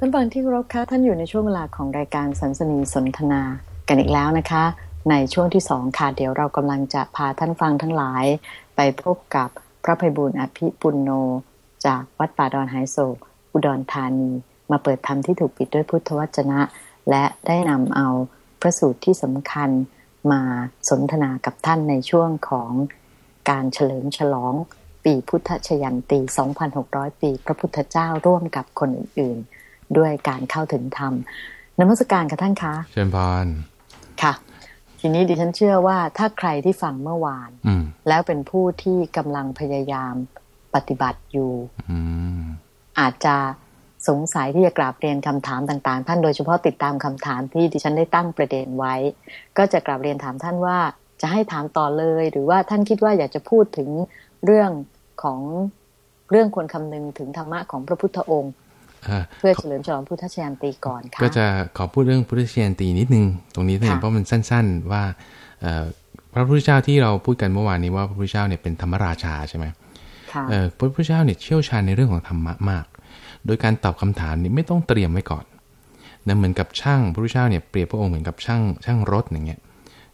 ท่านฟังที่ครพคะท่านอยู่ในช่วงเวลาของรายการสันสนีสนทนากันอีกแล้วนะคะ ในช่วงที่สองค่ะเดี๋ยวเรากำลังจะพาท่านฟังทั้งหลาย ไปพบกับพระภัยบุญอภิปุณโน จากวัดป่าดอนไฮโซอุดรธานี มาเปิดธรรมที่ถูกปิดด้วยพุทธวจนะ และได้นำเอาพระสูตรที่สำคัญมาสนทนากับท่านในช่วงของการเฉลิมฉลองปีพุทธชยันตี 2,600 ปี พระพุทธเจ้าร่วมกับคนอื่นๆ ด้วยการเข้าถึงธรรมนมัสการกับท่านคะเชิญพรค่ะ ทีนี้ดิฉันเชื่อว่าถ้าใครที่ฟังเมื่อวานอืมแล้วเป็นผู้ที่กำลังพยายามปฏิบัติอยู่อืมอาจจะสงสัยที่จะกราบเรียนคำถามต่างๆ ท่านโดยเฉพาะติดตามคำถามที่ดิฉันได้ตั้งประเด็นไว้ ก็จะกราบเรียนถามท่านว่าจะให้ถามต่อเลย หรือว่าท่านคิดว่าอยากจะพูดถึงเรื่องของเรื่องควรคำนึงถึงธรรมะของพระพุทธองค์อ่า เพื่อเฉลิมฉลองพุทธชยันตีก่อนค่ะก็จะขอพูดเรื่องพุทธเชียนตีนิดนึง ตรงนี้เองค่ะเพราะมันสั้น ๆ ว่าเอ่อพระพุทธเจ้าที่เราพูดกันเมื่อวานนี้ว่าพระพุทธเจ้าเนี่ยเป็นธรรมราชาใช่ไหมค่ะเอ่อพระพุทธเจ้าเนี่ยเชี่ยวชาญในเรื่องของธรรมะมาก โดยการตอบคำถามนี้ไม่ต้องเตรียมไว้ก่อนนะเหมือนกับช่างพระพุทธเจ้าเนี่ยเปรียบพระองค์เหมือนกับช่างช่างรถอย่างเงี้ย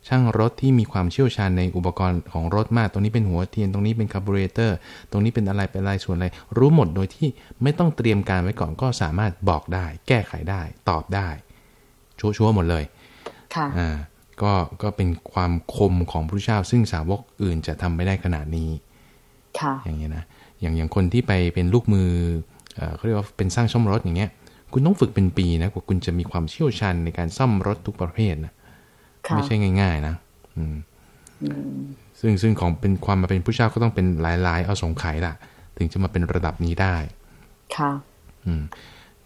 ช่างรถที่มีความเชี่ยวชาญในอุปกรณ์ของรถมาก ตรงนี้เป็นหัวเทียน ตรงนี้เป็นคาร์บูเรเตอร์ ตรงนี้เป็นอะไร เป็นอะไร ส่วนอะไร รู้หมดโดยที่ไม่ต้องเตรียมการไว้ก่อน ก็สามารถบอกได้ แก้ไขได้ ตอบได้ ชัวร์ๆหมดเลย ค่ะ อ่า ก็ ก็เป็นความคมของพระพุทธเจ้า ซึ่งสาวกอื่นจะทำไม่ได้ขนาดนี้ ค่ะ อย่างเงี้ยนะ อย่างอย่างคนที่ไปเป็นลูกมือเอ่อเขาเรียกว่าเป็นสร้างซ่อมรถอย่างเงี้ย คุณต้องฝึกเป็นปีนะกว่าคุณจะมีความเชี่ยวชาญในการซ่อมรถทุกประเภทนะค่ะ ไม่ใช่ง่าย ๆ นะอืมซึ่งซึ่งของเป็นความมาเป็นผู้เจ้าก็ต้องเป็นหลายๆ เอาสงไขยล่ะ ถึงจะมาเป็นระดับนี้ได้ ค่ะ อืม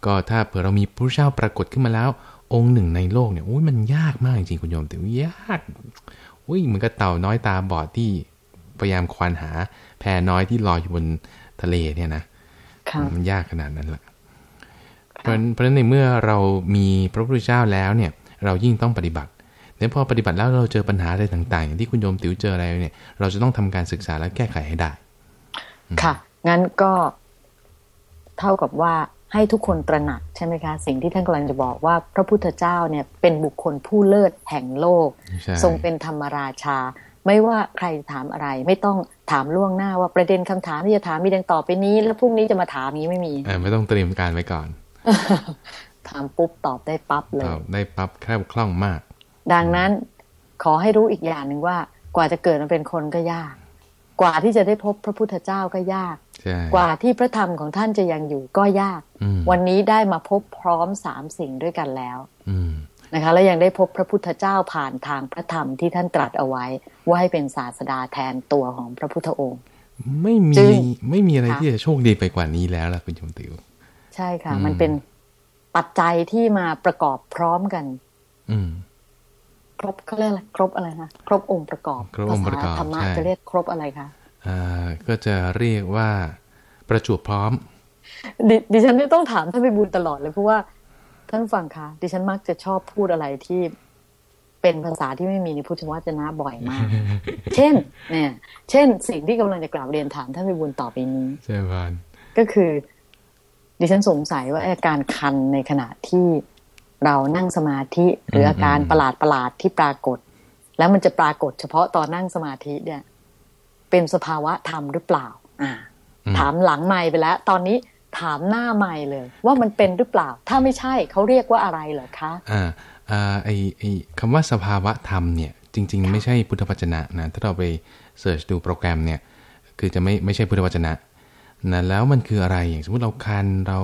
ก็ถ้าเผื่อเรามีผู้เจ้าปรากฏขึ้นมาแล้ว องค์หนึ่งในโลกเนี่ยโอ้ยมันยากมากจริงๆคุณโยมแต่ว่ายากอุ้ยเหมันก็เต่าน้อยตาบอดที่พยายามควานหา แพน้อยที่ลอยอยู่บนทะเลเนี่ยนะค่ะมันยากขนาดนั้นแหละเพราะฉะนั้นเพราะฉะนั้นในเมื่อเรามีพระพุทธเจ้าแล้วเนี่ย เรายิ่งต้องปฏิบัติ แล้วพอปฏิบัติแล้วเราเจอปัญหาอะไรต่างๆ อย่างที่คุณโยมติ๋วเจออะไรเนี่ย เราจะต้องทำการศึกษาและแก้ไขให้ได้ ค่ะ งั้นก็เท่ากับว่าให้ทุกคนตระหนักใช่ไหมคะ สิ่งที่ท่านกำลังจะบอกว่าพระพุทธเจ้าเนี่ยเป็นบุคคลผู้เลิศแห่งโลกใช่ทรงเป็นธรรมราชา ไม่ว่าใครถามอะไร ไม่ต้องถามล่วงหน้าว่าประเด็นคำถามที่จะถามมีดังต่อไปนี้ แล้วพรุ่งนี้จะมาถามนี้ไม่มีเออไม่ต้องเตรียมการไว้ก่อน ถามปุ๊บตอบได้ปั๊บเลยตอบได้ปั๊บแคล่วคล่องมาก ดังนั้นขอให้รู้อีกอย่างหนึ่งว่ากว่าจะเกิดมาเป็นคนก็ยาก กว่าที่จะได้พบพระพุทธเจ้าก็ยากใช่กว่าที่พระธรรมของท่านจะยังอยู่ก็ยากอืมวันนี้ได้มาพบพร้อมสามสิ่งด้วยกันแล้วอืมนะคะแล้วยังได้พบพระพุทธเจ้าผ่านทางพระธรรมที่ท่านตรัสเอาไว้ ว่าให้เป็นศาสดาแทนตัวของพระพุทธองค์ ไม่มีจึงไม่มีอะไรค่ะที่จะโชคดีไปกว่านี้แล้วล่ะคุณชมติว ใช่ค่ะอืมมันเป็นปัจจัยที่มาประกอบพร้อมกัน อืม ครบเขาเรียกอะไรครบอะไรคะครบองค์ประกอบครบองค์ประกอบภาษาธรรมะใช่จะเรียกครบอะไรคะอ่าก็จะเรียกว่าประจวบพร้อมดดิฉันไม่ต้องถามท่านไปบุญตลอดเลยเพราะว่าท่านฟังคะดิฉันมักจะชอบพูดอะไรที่เป็นภาษาที่ไม่มีในพุทธวจนะบ่อยมาก เช่น เนี่ย เช่น สิ่งที่กำลังจะกล่าวเรียนถามท่านไปบุญต่อไปนี้ใช่พานก็คือ ดิฉันสงสัยว่าอาการคันในขณะที่ เรานั่งสมาธิหรืออาการประหลาดประหลาดๆที่ปรากฏ แล้วมันจะปรากฏเฉพาะตอนนั่งสมาธิเนี่ย เป็นสภาวะธรรมหรือเปล่า อ่า ถามหลังไม่ไปแล้ว ตอนนี้ถามหน้าไม่เลย ว่ามันเป็นหรือเปล่า ถ้าไม่ใช่เขาเรียกว่าอะไรเหรอคะอ่าอ่าไอไอคำว่าสภาวะธรรมเนี่ย จริง ๆ ไม่ใช่พุทธวจนะนะถ้าเราไปเสิร์ชดูโปรแกรมเนี่ย คือจะไม่ไม่ใช่พุทธวจนะนะแล้วมันคืออะไรอย่างสมมติเราคันเรา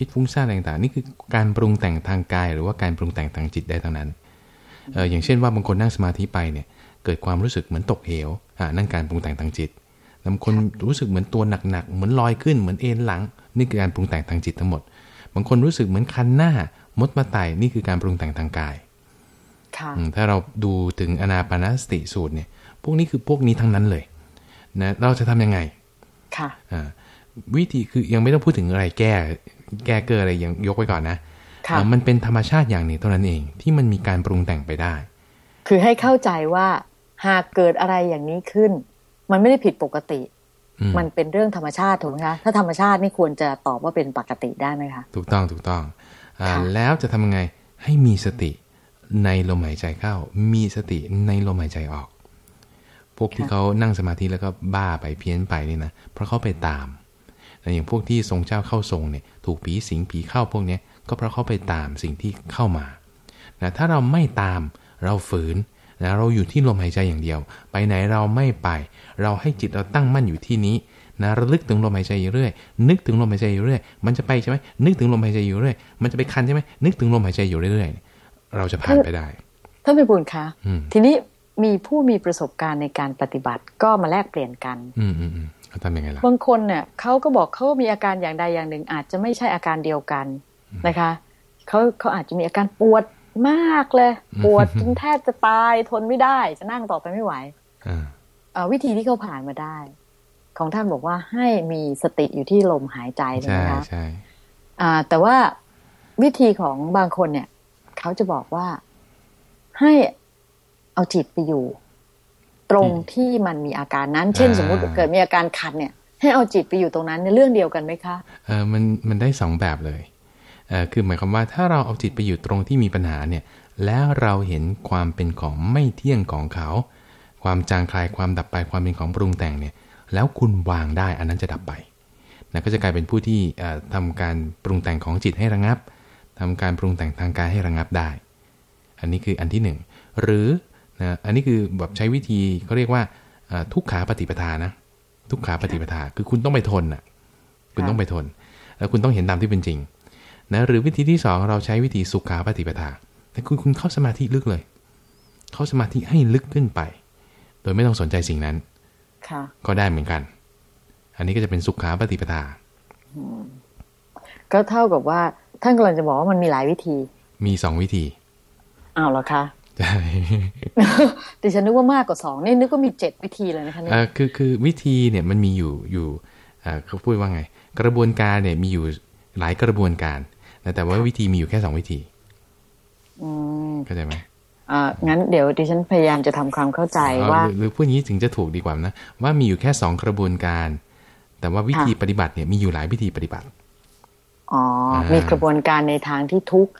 คิดฟุ้งซ่านอะไรต่างๆ นี่คือการปรุงแต่งทางกาย หรือว่าการปรุงแต่งทางจิตได้ทั้งนั้นเอออย่างเช่นว่าบางคนนั่งสมาธิไปเนี่ยเกิดความรู้สึกเหมือนตกเหวอ่านั่นการปรุงแต่งทางจิตบางคนรู้สึกเหมือนตัวหนักๆเหมือนลอยขึ้นเหมือนเอ็นหลัง นี่คือการปรุงแต่งทางจิตทั้งหมด บางคนรู้สึกเหมือนคันหน้ามดมาไต่นี่คือการปรุงแต่งทางกายค่ะอืมถ้าเราดูถึงอนาปานสติสูตรเนี่ย พวกนี้คือพวกนี้ทั้งนั้นเลยนะเราจะทำยังไง ค่ะอ่าวิธีคือยังไม่ต้องพูดถึงอะไรแก้ แก้เกิดอะไรยังยกไว้ก่อนนะค่ะอ่ามันเป็นธรรมชาติอย่างหนึ่งเท่านั้นเองที่มันมีการปรุงแต่งไปได้ คือให้เข้าใจว่าหากเกิดอะไรอย่างนี้ขึ้น มันไม่ได้ผิดปกติอืมมันเป็นเรื่องธรรมชาติถูกไหมคะถ้าธรรมชาตินี่ควรจะตอบว่าเป็นปกติได้ไหมคะถูกต้องถูกต้องอาค่ะแล้วจะทำยังไงให้มีสติในลมหายใจเข้า มีสติในลมหายใจออก พวกที่เขานั่งสมาธิแล้วก็บ้าไปเพี้ยนไปนี่นะเพราะเขาไปตามนะ อย่างพวกที่ทรงเจ้าเข้าทรงเนี่ยถูกผีสิงผีเข้าพวกเนี้ยก็เพราะเขาไปตามสิ่งที่เข้ามานะถ้าเราไม่ตามเราฝืนนะเราอยู่ที่ลมหายใจอย่างเดียว ไปไหนเราไม่ไป เราให้จิตเราตั้งมั่นอยู่ที่นี้นะระลึกถึงลมหายใจอยู่เรื่อย นึกถึงลมหายใจอยู่เรื่อย มันจะไปใช่ไหมนึกถึงลมหายใจอยู่เรื่อย มันจะไปคันใช่ไหมนึกถึงลมหายใจอยู่เรื่อยๆเราจะผ่านไปได้ท่านพิบูลคะอืมทีนี้มีผู้มีประสบการณ์ในการปฏิบัติก็มาแลกเปลี่ยนกัน อืมอืมอืม เขาทำยังไงล่ะบางคนเนี่ยเขาก็บอกเขามีอาการอย่างใดอย่างหนึ่ง อาจจะไม่ใช่อาการเดียวกันนะคะเขาเขาอาจจะมีอาการปวดมากเลย ปวดจนแทบจะตายทนไม่ได้ จะนั่งต่อไปไม่ไหวอ่าเอ่อวิธีที่เขาผ่านมาได้ ของท่านบอกว่าให้มีสติอยู่ที่ลมหายใจใช่ไหใช่มคะใช่อ่าแต่ว่าวิธีของบางคนเนี่ย เขาจะบอกว่าให้เอาจิตไปอยู่ ตรงที่มันมีอาการนั้น เช่น สมมุติเกิดมีอาการคันเนี่ย ให้เอาจิตไปอยู่ตรงนั้นในเรื่องเดียวกันไหมคะเออมันมันได้สองแบบเลยเออคือหมายความว่าถ้าเราเอาจิตไปอยู่ตรงที่มีปัญหาเนี่ย แล้วเราเห็นความเป็นของไม่เที่ยงของเขา ความจางคลายความดับไปความเป็นของปรุงแต่งเนี่ย แล้วคุณวางได้อันนั้นจะดับไปนะก็จะกลายเป็นผู้ที่เอ่อทำการปรุงแต่งของจิตให้ระงับทำการปรุงแต่งทางกายให้ระงับได้ อันนี้คืออันที่หนึ่งหรือ นะอันนี้คือแบบใช้วิธีเขาเรียกว่าเอ่อทุกขาปฏิปทานะ ทุกขาปฏิปทาคือคุณต้องไปทนน่ะ คุณต้องไปทน แล้วคุณต้องเห็นตามที่เป็นจริงนะหรือวิธีที่สองเราใช้วิธีสุขาปฏิปทา แต่คุณคุณเข้าสมาธิลึกเลย เข้าสมาธิให้ลึกขึ้นไป โดยไม่ต้องสนใจสิ่งนั้นค่ะก็ได้เหมือนกัน อันนี้ก็จะเป็นสุขาปฏิปทา ก็เท่ากับว่าท่านกำลังจะบอกว่ามันมีหลายวิธี มีสองวิธีอ้าวเหรอคะ ใช่ดิฉันนึกว่ามากกว่าสองนี่นึกว่ามีเจ็ดวิธีเลยนะคะเนี่ยเอ่อคือคือวิธีเนี่ยมันมีอยู่อยู่เอ่อเขาพูดว่าไง กระบวนการเนี่ยมีอยู่หลายกระบวนการนะแต่ว่าวิธีมีอยู่แค่สองวิธีอืมเข้าใจไหมอ่างั้นเดี๋ยวดิฉันพยายามจะทำความเข้าใจเอ่อว่าหรือหรือพูดอย่างนี้ถึงจะถูกดีกว่านะว่ามีอยู่แค่สองกระบวนการ แต่ว่าวิธีค่ะปฏิบัติเนี่ยมีอยู่หลายวิธีปฏิบัติอ๋ออ่ามีมีกระบวนการในทางที่ทุกข์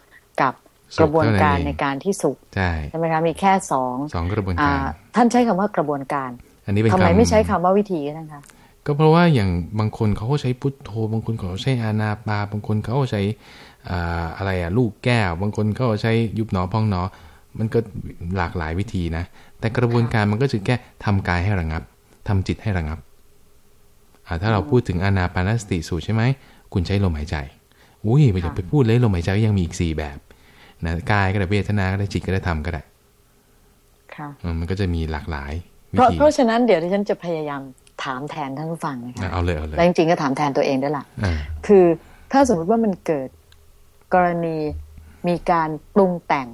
กับสุขกระบวนการเท่านั้นเองในการที่สุขใช่ใช่ไหมคะมีแค่สองสองกระบวนอ่าการท่านใช้คำว่ากระบวนการ อันนี้เป็นทำไมคำไม่ใช้คำว่าวิธีก็ได้คะก็เพราะว่าอย่างบางคนเขาก็ใช้พุทโธ บางคนเขาใช้อานาปา บางคนเขาก็ใช้อ่าอะไรอะลูกแก้ว บางคนเขาก็ใช้ยุบหนอพองหนอ มันก็หลากหลายวิธีนะ แต่กระบวนการมันก็จะแค่ทำกายให้ระงับทำจิตให้ระงับอ่าถ้าเราพูดถึงอานาปานสติสูตรใช่ไหมคุณใช้ลมหายใจ อุ้ยไปอย่าไปพูดเลยลมหายใจก็ยังมีอีกสี่แบบ นะกายก็ได้เวทนาก็ได้จิตก็ได้ธรรมก็ได้ค่ะเออมันก็จะมีหลากหลายวิเพราะธีเพราะฉะนั้นเดี๋ยวดิฉันจะพยายามถามแทนท่านผู้ฟังนะคะนะเอาเลยเอาเลยและจริงๆก็ถามแทนตัวเองด้วยล่ะอ่าคือถ้าสมมติว่ามันเกิดกรณีมีการปรุงแต่ง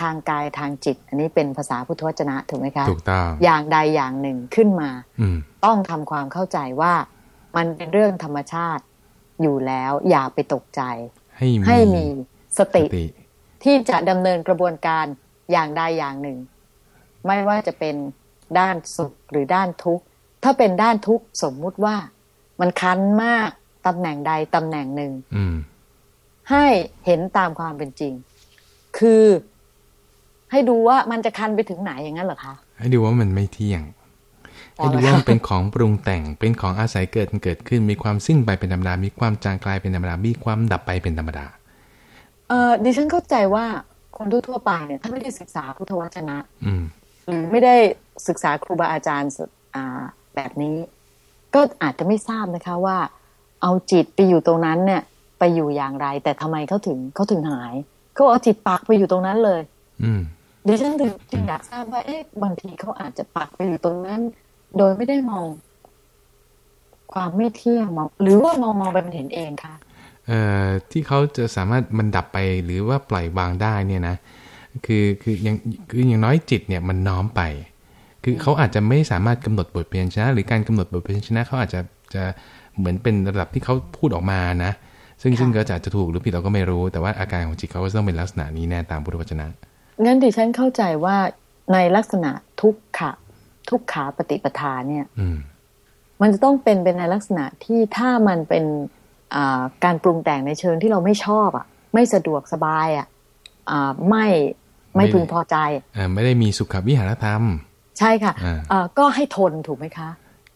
ทางกายทางจิต อันนี้เป็นภาษาพุทธวจนะถูกไหมคะถูกต้องอย่างใดอย่างหนึ่งขึ้นมาอืมต้องทำความเข้าใจว่ามันเป็นเรื่องธรรมชาติอยู่แล้วอย่าไปตกใจ ให้มีให้มีสติสติ ที่จะดำเนินกระบวนการอย่างใดอย่างหนึ่ง ไม่ว่าจะเป็นด้านสุขหรือด้านทุกข์ ถ้าเป็นด้านทุกข์สมมุติว่ามันคันมากตำแหน่งใดตำแหน่งหนึ่งอืมให้เห็นตามความเป็นจริง คือให้ดูว่ามันจะคันไปถึงไหนอย่างนั้นเหรอคะให้ดูว่ามันไม่เที่ยงอ๋อให้ดูว่ามันเป็นของปรุงแต่งเป็นของอาศัยเกิดเกิดขึ้น มีความสิ้นไปเป็นธรรมดา มีความจางคลายเป็นธรรมดา มีความดับไปเป็นธรรมดา เออดิฉันเข้าใจว่าคนทั่วๆไปเนี่ยถ้าไม่ได้ศึกษาพุทธวจนะอืมหรือไม่ได้ศึกษาครูบาอาจารย์สอ่าแบบนี้ ก็อาจจะไม่ทราบนะคะว่า เอาจิตไปอยู่ตรงนั้นเนี่ย ไปอยู่อย่างไร แต่ทำไมเขาถึงเขาถึงหายเขาเอาจิตปักไปอยู่ตรงนั้นเลย อืมดิฉันถึงจึงอยากทราบว่าเอ๊ะบางทีเขาอาจจะปักไปอยู่ตรงนั้น โดยไม่ได้มอง ความไม่เที่ยงมองหรือว่ามองมองไปมันเห็นเองคะเอ่อ ที่เขาจะสามารถมันดับไปหรือว่าปล่อยวางได้เนี่ยนะคือคืออย่างคืออย่างน้อยจิตเนี่ยมันน้อมไป คือเขาอาจจะไม่สามารถกำหนดบทเพียนชนะ หรือการกำหนดบทเพียนชนะเขาอาจจะจะเหมือนเป็นระดับที่เขาพูดออกมานะซึ่งซึ่งก็จะอาจจะถูกหรือผิดเราก็ไม่รู้ แต่ว่าอาการของจิตเขาก็ต้องเป็นลักษณะนี้แน่ตามพุทธวจนะงั้นดิฉันเข้าใจว่าในลักษณะทุกขะทุกขาปฏิปทาเนี่ยอืมมันจะต้องเป็นเป็นในลักษณะที่ถ้ามันเป็น การปรุงแต่งในเชิงที่เราไม่ชอบอะ ไม่สะดวกสบายอะไม่ไม่พึงพอใจไม่ได้มีสุขวิหารธรรม ใช่ค่ะก็ให้ทนถูกไหมคะ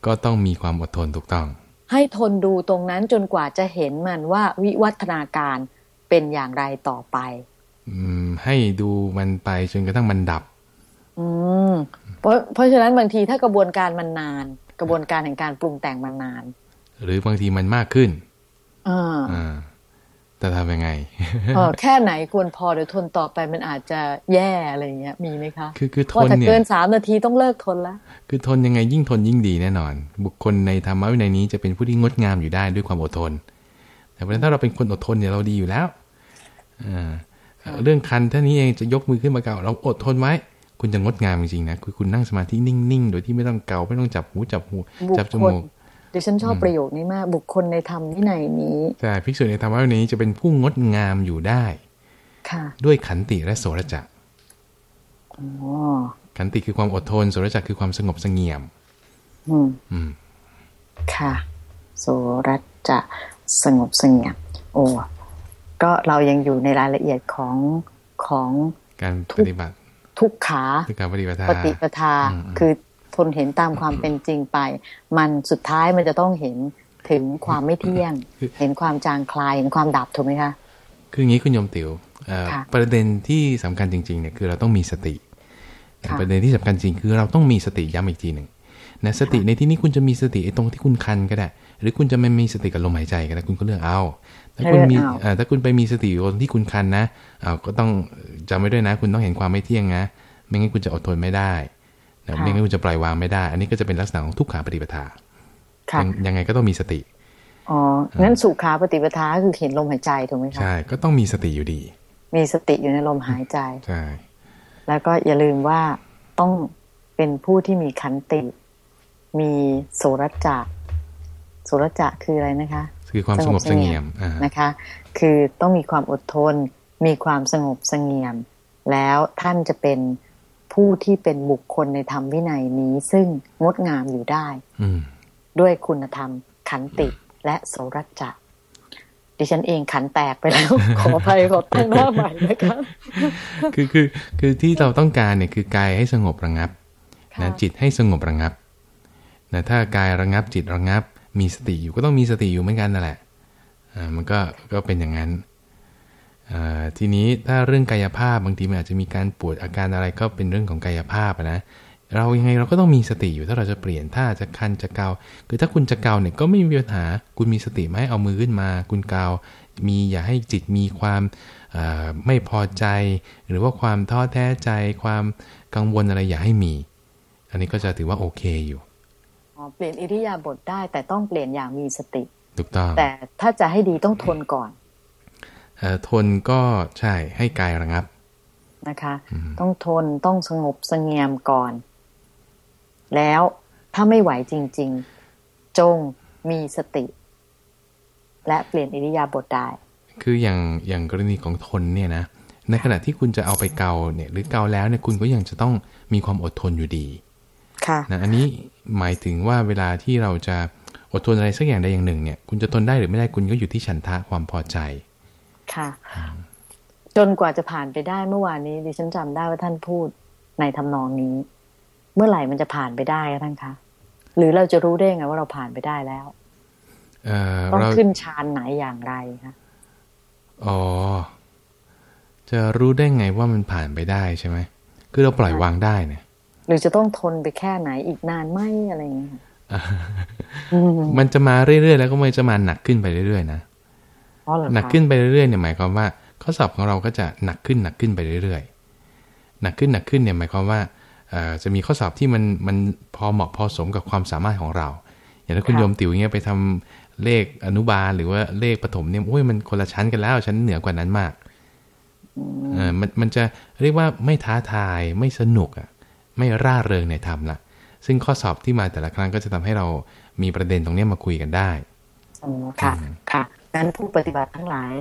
ก็ต้องมีความอดทนถูกต้อง ให้ทนดูตรงนั้นจนกว่าจะเห็นมันว่าวิวัฒนาการเป็นอย่างไรต่อไปอืมให้ดูมันไปจนกระทั่งมันดับ อืมเพราะเพราะฉะนั้นบางทีถ้ากระบวนการมันนาน กระบวนการแห่งการปรุงแต่งมันนาน หรือบางทีมันมากขึ้น อ่าจะทำยังไงเออแค่ไหนควรพอเดี๋ยวทนต่อไปมันอาจจะแย่อะไรเงี้ย มีไหมคะ คือคือทนเนี่ยเกินสามนาทีต้องเลิกทนแล้ว คือทนยังไงยิ่งทนยิ่งดีแน่นอน บุคคลในธรรมะวินัยนี้จะเป็นผู้ที่งดงามอยู่ได้ด้วยความอดทน แต่เพราะถ้าเราเป็นคนอดทนเนี่ยเราดีอยู่แล้วอ่าเรื่องคันท่านี้เองจะยกมือขึ้นมาเก่าเราอดทนไว้ คุณจะงดงามจริงๆนะคือคุณนั่งสมาธินิ่งๆ โดยที่ไม่ต้องเกาไม่ต้องจับหูจับหูจับจมูก ดิฉันชอบประโยคนี้มากบุคคลในธรรมวินัยนี้ใช่ภิกษุในธรรมวินัยนี้จะเป็นผู้งดงามอยู่ได้ ค่ะ ด้วยขันติและโสรจะขันติคือความอดทนโสรจะคือความสงบสงเงียม อืมอืมค่ะ โสรจะสงบสงเงียม โอ้ก็เรายังอยู่ในรายละเอียดของของการปฏิบัติ ทุกขาการปฏิบัติปฏิปทาคือ ทนเห็นตามความเป็นจริงไป มันสุดท้ายมันจะต้องเห็นถึงความไม่เที่ยง เห็นความจางคลาย เห็นความดับถูกไหมคะ คืออย่างนี้คุณโยมติว๋วประเด็นที่สำคัญจริงๆเนี่ยคือเราต้องมีสติ ประเด็นที่สำคัญจริงคือเราต้องมีสติย้ำอีกทีหนึ่งนะสติในที่นี้คุณจะมีสติตรงที่คุณคันก็ได้ หรือคุณจะไม่มีสติกับลมหายใจก็ได้คุณก็เลือกเอาถ้าคุณมีถ้าคุณไปมีสติอยู่ที่คุณคันนะเอาก็ต้องจำไว้ด้วยนะ คุณต้องเห็นความไม่เที่ยงนะ ไม่งั้นคุณจะอดทนไม่ได้ นะไม่งั้นคุณจะปล่อยวางไม่ได้ อันนี้ก็จะเป็นลักษณะของทุกขาปฏิปทายังไงก็ต้องมีสติอ๋องั้นสุขาปฏิปทาคือเห็นลมหายใจถูกไหมคะใช่ก็ต้องมีสติอยู่ดี มีสติอยู่ในลมหายใจใช่แล้วก็อย่าลืมว่าต้องเป็นผู้ที่มีขันติ มีโสรจะโสรจะคืออะไรนะคะ คือความสงบสงเงียมนะคะ คือต้องมีความอดทน มีความสงบสงเงียม แล้วท่านจะเป็น ผู้ที่เป็นบุคคลในธรรมวินัยนี้ ซึ่งงดงามอยู่ได้ด้วยคุณธรรม ขันติและโสรัจจะดิฉันเองขันแตกไปแล้ว ขออภัยขอตั้งหน้าใหม่นะครับคือคือคือที่เราต้องการเนี่ยคือกายให้สงบระงับนะจิตให้สงบระงับนะถ้ากายระงับจิตระงับ มีสติอยู่ก็ต้องมีสติอยู่เหมือนกันนั่นแหละอ่ามันก็ก็เป็นอย่างนั้น ทีนี้ถ้าเรื่องกายภาพบางทีมันอาจจะมีการปวดอาการอะไรก็เป็นเรื่องของกายภาพนะเรายังไงเราก็ต้องมีสติอยู่ถ้าเราจะเปลี่ยนถ้าจะคันจะเกาคือถ้าคุณจะเกาเนี่ยก็ไม่มีปัญหาคุณมีสติไหมเอามือขึ้นมา คุณเกา มีอย่าให้จิตมีความไม่พอใจ หรือว่าความท้อแท้ใจความกังวลอะไรอย่าให้มี อันนี้ก็จะถือว่าโอเคอยู่เปลี่ยนอิริยาบถได้แต่ต้องเปลี่ยนอย่างมีสติถูกต้องแต่ถ้าจะให้ดีต้องทนก่อน ทนก็ใช่ให้กายระงับนะคะ ต้องทนต้องสงบสงเงียมก่อน แล้วถ้าไม่ไหวจริง ๆ จงมีสติ และเปลี่ยนอิริยาบถได้ คืออย่างอย่างกรณีของทนเนี่ยนะในขณะที่คุณจะเอาไปเกาเนี่ย หรือเกาแล้วเนี่ยคุณก็ยังจะต้องมีความอดทนอยู่ดีค่ะนะอันนี้หมายถึงว่าเวลาที่เราจะอดทนอะไรสักอย่างใดอย่างหนึ่งเนี่ย คุณจะทนได้หรือไม่ได้คุณก็อยู่ที่ฉันทะความพอใจ ค่ะ จนกว่าจะผ่านไปได้เมื่อวานนี้ดิฉันจำได้ว่าท่านพูดในทำนองนี้ เมื่อไหร่มันจะผ่านไปได้ท่านคะหรือเราจะรู้ได้ไงว่าเราผ่านไปได้แล้วต้องขึ้นชานไหนอย่างไรคะอ๋อ จะรู้ได้ไงว่ามันผ่านไปได้ใช่ไหมคือเราปล่อยวางได้เนี่ยหรือจะต้องทนไปแค่ไหนอีกนานไหมอะไรอย่างเงี้ยมันจะมาเรื่อยๆแล้วก็มันจะมาหนักขึ้นไปเรื่อยๆนะ หนักขึ้นไปเรื่อยๆเนี่ยหมายความว่า ข้อสอบของเราก็จะหนักขึ้นหนักขึ้นไปเรื่อยๆหนักขึ้นหนักขึ้นเนี่ยหมายความว่าจะมีข้อสอบที่มันมันพอเหมาะพอสมกับความสามารถของเรา อย่างถ้าคุณโยมติ๋วเงี้ยไปทำเลขอนุบาลหรือว่าเลขปฐมเนี่ยโอ้ยมันคนละชั้นกันแล้วชั้นเหนือกว่านั้นมากเออมันมันจะเรียกว่าไม่ท้าทายไม่สนุกอะไม่ร่าเริงในธรรมละซึ่งข้อสอบที่มาแต่ละครั้งก็จะทำให้เรามีประเด็นตรงนี้มาคุยกันได้อ๋อค่ะค่ะ นั้นผู้ปฏิบัติทั้งหลาย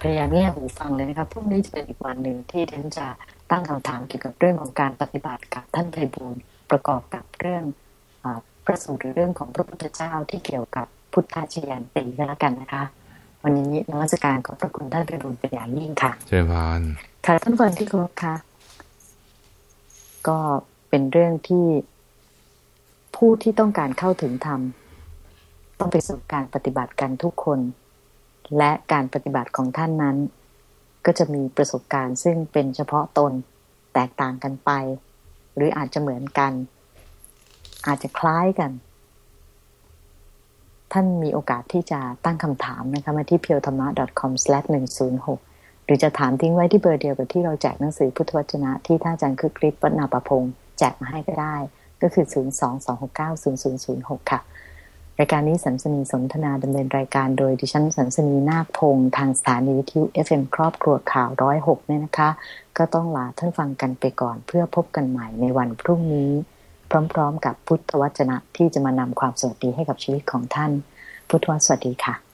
พยายามแง่หูฟังเลยนะครับพรุ่งนี้จะเป็นอีกวันหนึ่งที่ท่านจะตั้งคำถามเกี่ยวกับเรื่องของการปฏิบัติกับท่านไพบูลประกอบกับเรื่องพระสูตรเรื่องของพระพุทธเจ้าที่เกี่ยวกับพุทธชยันตีก็แล้วกันนะคะ วันนี้นวัตการขอบพระคุณท่านเป็นบุญเป็นอย่างยิ่งค่ะเจริญพรค่ะท่านฟังที่ครบค่ะ ก็เป็นเรื่องที่ผู้ที่ต้องการเข้าถึงธรรมต้องไปสู่การปฏิบัติกันทุกคน และการปฏิบัติของท่านนั้น ก็จะมีประสบการณ์ซึ่งเป็นเฉพาะตนแตกต่างกันไป หรืออาจจะเหมือนกัน อาจจะคล้ายกัน ท่านมีโอกาสที่จะตั้งคำถามนะคะมาที่ p พียวธรรมะ .com/106 หรือจะถามทิ้งไว้ที่เบอร์เดียวกับที่เราแจกหนังสือพุทธวจนะที่ท่านอาจารย์คือคลิปวัฒนาประพงศ์แจกมาให้ก็ได้ ก็คือ 022690006 ค่ะ รายการนี้สันสนีสนทนาดำเนินรายการโดยดิฉันสันสนีนาคพงศ์ทางสถานีวิทยุ FM ครอบครัวข่าวร้อยหกเนี่ยนะคะ ก็ต้องลาท่านฟังกันไปก่อน เพื่อพบกันใหม่ในวันพรุ่งนี้ พร้อม ๆ กับพุทธวจนะที่จะมานำความสวัสดีให้กับชีวิตของท่าน พุทธวสวัสดีค่ะ